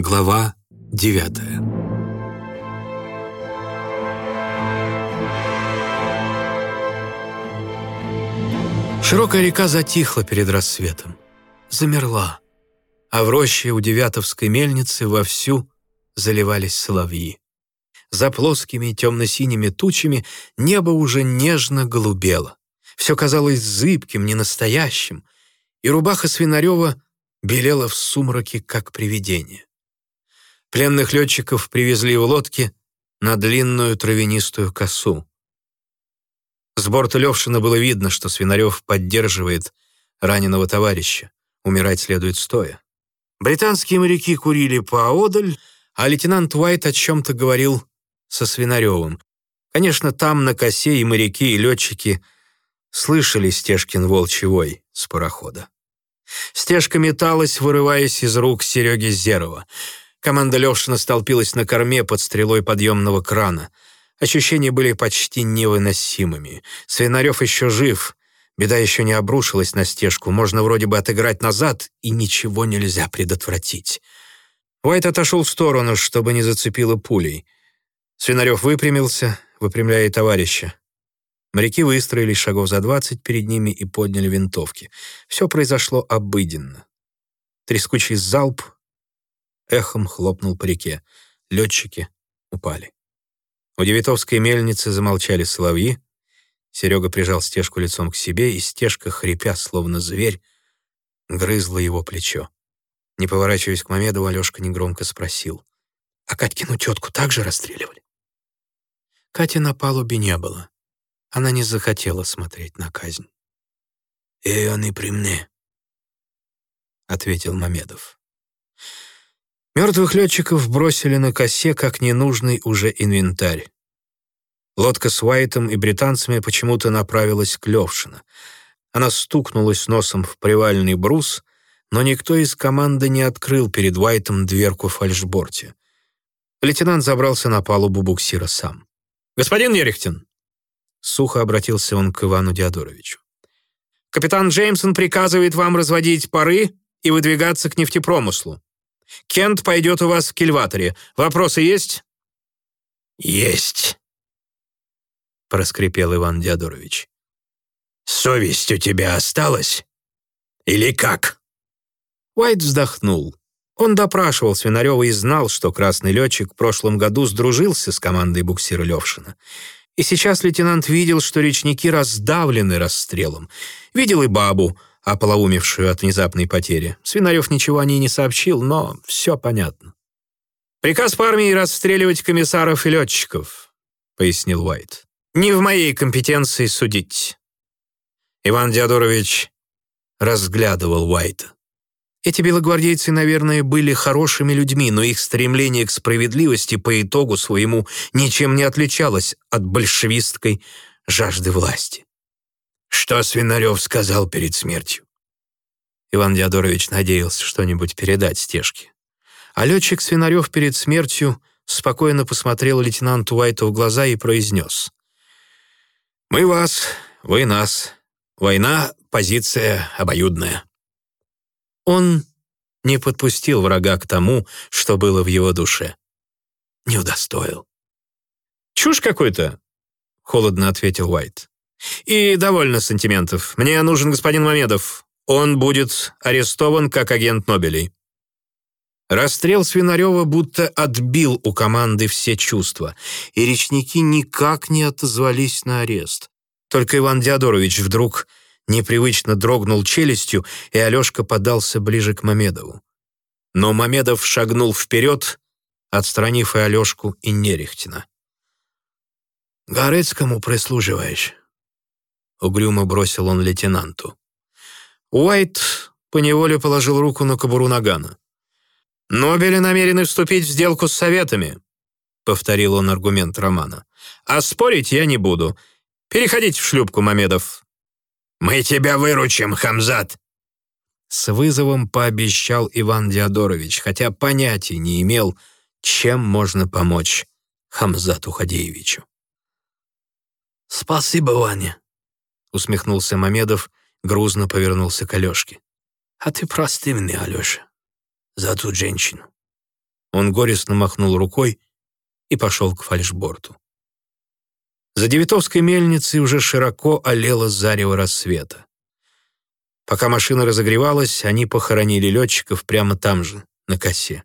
Глава девятая Широкая река затихла перед рассветом, замерла, а в роще у Девятовской мельницы вовсю заливались соловьи. За плоскими темно-синими тучами небо уже нежно голубело. Все казалось зыбким, ненастоящим, и рубаха Свинарева белела в сумраке, как привидение. Пленных летчиков привезли в лодке на длинную травянистую косу. С борта Левшина было видно, что Свинарев поддерживает раненого товарища. Умирать следует стоя. Британские моряки курили поодаль, а лейтенант Уайт о чем-то говорил со Свинаревым. Конечно, там на косе и моряки, и летчики слышали Стежкин волчий вой с парохода. Стежка металась, вырываясь из рук Сереги Зерова. Команда Левшина столпилась на корме под стрелой подъемного крана. Ощущения были почти невыносимыми. Свинарев еще жив. Беда еще не обрушилась на стежку. Можно вроде бы отыграть назад, и ничего нельзя предотвратить. Уайт отошел в сторону, чтобы не зацепило пулей. Свинарев выпрямился, выпрямляя товарища. Моряки выстроились шагов за двадцать перед ними и подняли винтовки. Все произошло обыденно. Трескучий залп эхом хлопнул по реке. Летчики упали. У Девятовской мельницы замолчали соловьи. Серега прижал стежку лицом к себе, и стежка, хрипя, словно зверь, грызла его плечо. Не поворачиваясь к Мамедову, Алешка негромко спросил. «А Катькину тетку также расстреливали?» Кати на палубе не было. Она не захотела смотреть на казнь. «Ее не при мне», — ответил Мамедов. Мертвых летчиков бросили на косе как ненужный уже инвентарь. Лодка с Уайтом и британцами почему-то направилась к Левшино. Она стукнулась носом в привальный брус, но никто из команды не открыл перед Уайтом дверку в фальшборте. Лейтенант забрался на палубу буксира сам. «Господин Ерехтин!» Сухо обратился он к Ивану Диадоровичу. «Капитан Джеймсон приказывает вам разводить пары и выдвигаться к нефтепромыслу. Кент пойдет у вас в кильваторе. Вопросы есть?» «Есть», — проскрипел Иван Диадорович. «Совесть у тебя осталась? Или как?» Уайт вздохнул. Он допрашивал Свинарева и знал, что красный летчик в прошлом году сдружился с командой буксира Левшина. И сейчас лейтенант видел, что речники раздавлены расстрелом. Видел и бабу, ополоумевшую от внезапной потери. Свинарев ничего о ней не сообщил, но все понятно. «Приказ по армии расстреливать комиссаров и летчиков», — пояснил Уайт. «Не в моей компетенции судить». Иван Диадорович разглядывал Уайта. Эти белогвардейцы, наверное, были хорошими людьми, но их стремление к справедливости по итогу своему ничем не отличалось от большевистской жажды власти. Что Свинарев сказал перед смертью? Иван Диадорович надеялся что-нибудь передать стежке. А летчик Свинарев перед смертью спокойно посмотрел лейтенанту Уайту в глаза и произнес. «Мы вас, вы нас. Война — позиция обоюдная». Он не подпустил врага к тому, что было в его душе. Не удостоил. «Чушь какой-то», — холодно ответил Уайт. «И довольно сантиментов. Мне нужен господин Мамедов. Он будет арестован как агент Нобелей». Расстрел Свинарева будто отбил у команды все чувства, и речники никак не отозвались на арест. Только Иван Диадорович вдруг непривычно дрогнул челюстью, и Алешка подался ближе к Мамедову. Но Мамедов шагнул вперед, отстранив и Алешку, и Нерехтина. «Горецкому прислуживаешь?» Угрюмо бросил он лейтенанту. Уайт поневоле положил руку на кобуру нагана. «Нобели намерены вступить в сделку с советами», — повторил он аргумент Романа. «А спорить я не буду. Переходите в шлюпку, Мамедов. «Мы тебя выручим, Хамзат!» С вызовом пообещал Иван Диадорович, хотя понятия не имел, чем можно помочь Хамзату Хадеевичу. «Спасибо, Ваня», — усмехнулся Мамедов, грузно повернулся к Алешке. «А ты прости меня, Алеша, за ту женщину. Он горестно махнул рукой и пошел к фальшборту. За Девятовской мельницей уже широко олело зарево рассвета. Пока машина разогревалась, они похоронили летчиков прямо там же, на косе.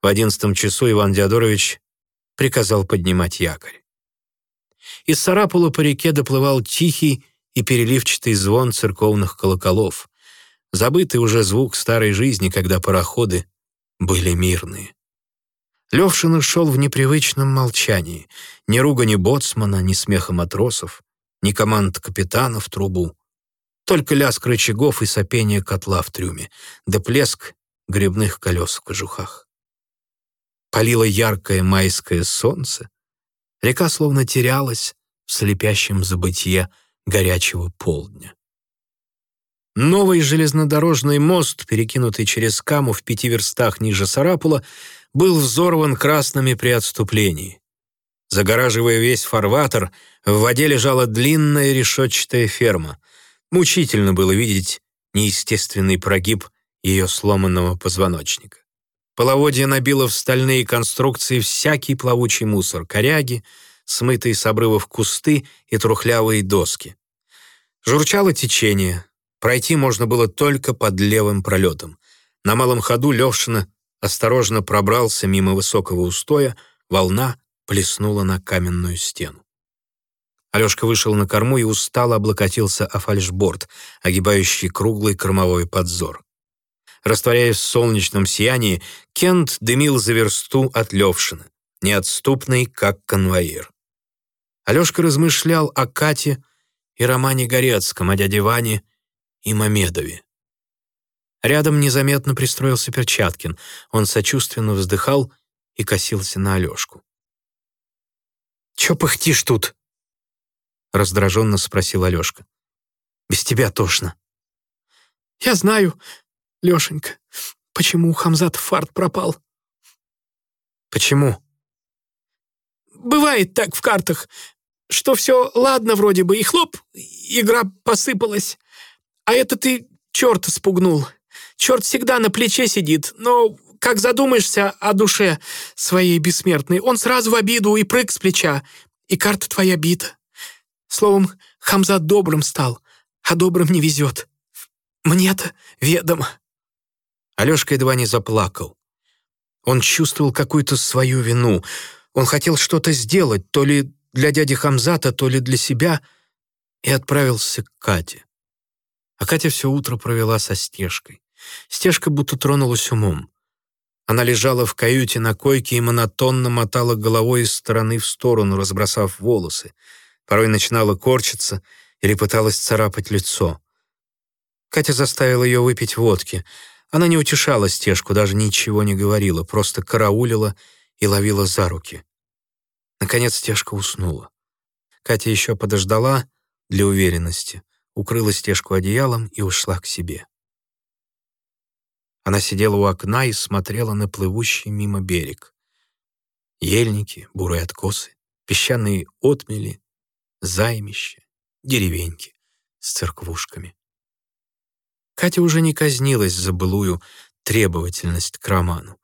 В одиннадцатом часу Иван Диадорович приказал поднимать якорь. Из Сарапула по реке доплывал тихий и переливчатый звон церковных колоколов, забытый уже звук старой жизни, когда пароходы были мирные. Левшин шел в непривычном молчании, ни ругани боцмана, ни смеха матросов, ни команд капитана в трубу. Только лязг рычагов и сопение котла в трюме, да плеск грибных колес в кожухах. Палило яркое майское солнце, река словно терялась в слепящем забытье горячего полдня. Новый железнодорожный мост, перекинутый через Каму в пяти верстах ниже Сарапула, был взорван красными при отступлении. Загораживая весь фарватер, в воде лежала длинная решетчатая ферма. Мучительно было видеть неестественный прогиб ее сломанного позвоночника. Половодье набило в стальные конструкции всякий плавучий мусор, коряги, смытые с обрывов кусты и трухлявые доски. Журчало течение. Пройти можно было только под левым пролетом. На малом ходу Левшина осторожно пробрался мимо высокого устоя, волна плеснула на каменную стену. Алешка вышел на корму и устало облокотился о фальшборд, огибающий круглый кормовой подзор. Растворяясь в солнечном сиянии, Кент дымил за версту от Левшина, неотступный, как конвоир. Алешка размышлял о Кате и Романе Горецком, о дяде Ване и Мамедове. Рядом незаметно пристроился Перчаткин. Он сочувственно вздыхал и косился на Алешку. «Чё пыхтишь тут?» — раздраженно спросил Алешка. «Без тебя тошно». «Я знаю, Лешенька, почему у Хамзата фарт пропал». «Почему?» «Бывает так в картах, что все ладно вроде бы, и хлоп, игра посыпалась. А это ты черта спугнул. Черт всегда на плече сидит, но как задумаешься о душе своей бессмертной, он сразу в обиду и прыг с плеча, и карта твоя бита. Словом, Хамзат добрым стал, а добрым не везет. Мне-то ведомо». Алешка едва не заплакал. Он чувствовал какую-то свою вину. Он хотел что-то сделать, то ли для дяди Хамзата, то ли для себя, и отправился к Кате. А Катя все утро провела со Стежкой. Стежка будто тронулась умом. Она лежала в каюте на койке и монотонно мотала головой из стороны в сторону, разбросав волосы. Порой начинала корчиться или пыталась царапать лицо. Катя заставила ее выпить водки. Она не утешала стежку, даже ничего не говорила, просто караулила и ловила за руки. Наконец стежка уснула. Катя еще подождала для уверенности, укрыла стежку одеялом и ушла к себе. Она сидела у окна и смотрела на плывущий мимо берег. Ельники, бурые откосы, песчаные отмели, займища, деревеньки с церквушками. Катя уже не казнилась за былую требовательность к Роману.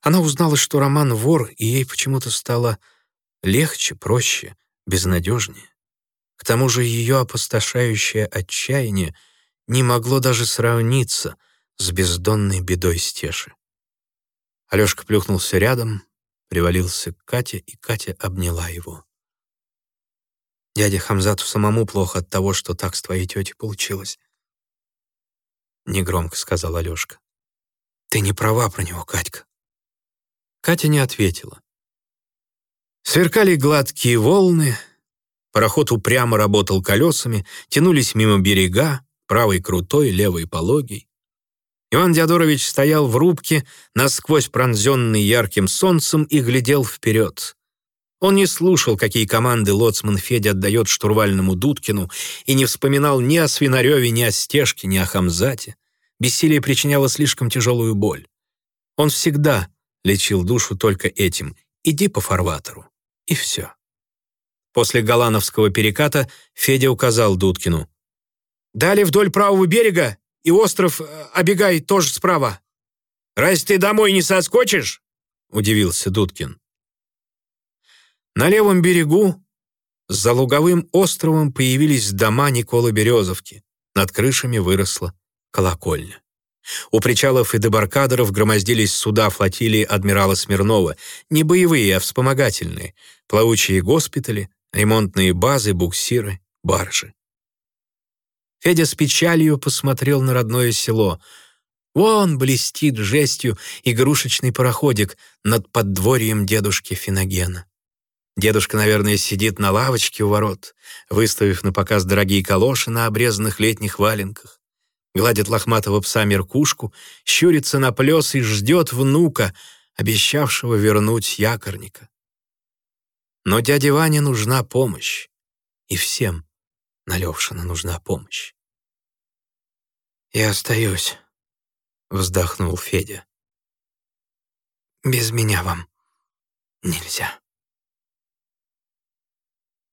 Она узнала, что Роман вор, и ей почему-то стало легче, проще, безнадежнее. К тому же ее опустошающее отчаяние не могло даже сравниться — с бездонной бедой стеши. Алешка плюхнулся рядом, привалился к Кате, и Катя обняла его. «Дядя Хамзату самому плохо от того, что так с твоей тетей получилось», — негромко сказал Алешка. «Ты не права про него, Катька». Катя не ответила. Сверкали гладкие волны, пароход упрямо работал колесами, тянулись мимо берега, правый крутой, левый пологий. Иван Диадорович стоял в рубке, насквозь пронзенный ярким солнцем, и глядел вперед. Он не слушал, какие команды лоцман Федя отдает штурвальному Дудкину, и не вспоминал ни о Свинареве, ни о Стежке, ни о Хамзате. Бессилие причиняло слишком тяжелую боль. Он всегда лечил душу только этим. «Иди по фарватеру». И все. После Галановского переката Федя указал Дудкину. «Далее вдоль правого берега и остров э, обегай тоже справа. Раз ты домой не соскочишь, удивился Дудкин. На левом берегу за луговым островом появились дома Николы Березовки. Над крышами выросла колокольня. У причалов и дебаркадеров громоздились суда флотилии адмирала Смирнова, не боевые, а вспомогательные, плавучие госпитали, ремонтные базы, буксиры, баржи. Федя с печалью посмотрел на родное село. Вон блестит жестью игрушечный пароходик над поддворьем дедушки Финогена. Дедушка, наверное, сидит на лавочке у ворот, выставив на показ дорогие калоши на обрезанных летних валенках гладит лохматого пса Меркушку, щурится на плес и ждет внука, обещавшего вернуть якорника. Но дяде Ване нужна помощь, и всем на Левшина нужна помощь. «Я остаюсь», — вздохнул Федя. «Без меня вам нельзя».